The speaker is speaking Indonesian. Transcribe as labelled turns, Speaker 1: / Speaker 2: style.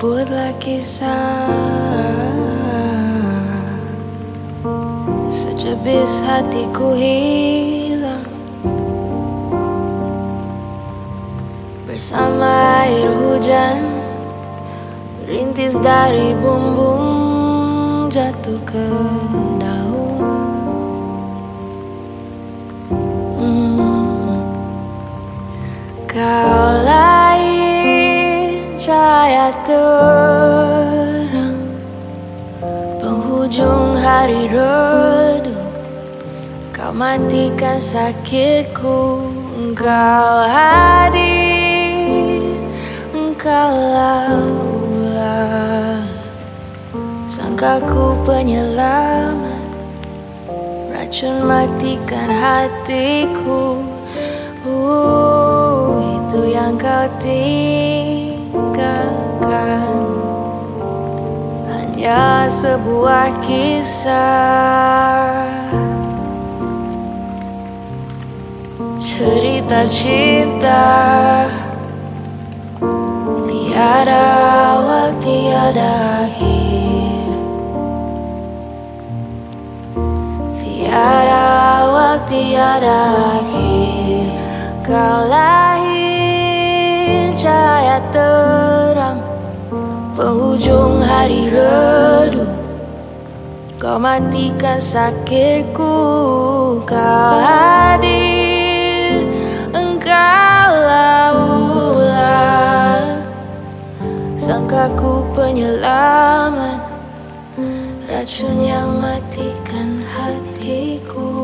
Speaker 1: bisa Sejebis hatiku hilang Bersama air hujan Rintis dari bumbung jatuh ke daun hmm. Kau cahaya terang. Penghujung hari redup. Kau matikan sakitku. Engkau hadir. Engkau laulah Sangkaku penyelamat. Racun matikan hatiku. Uh, Itu yang kau tinggalkan Hanya sebuah kisah. Cerita cinta. Tiada awal, tiada akhir. Tiada awal, tiada akhir. Kau lahir cahaya terang. Penghujung hari redup Kau matikan sakitku Kau hadir. Engkau laulah Sangkaku penyelamat. Racun yang matikan hatiku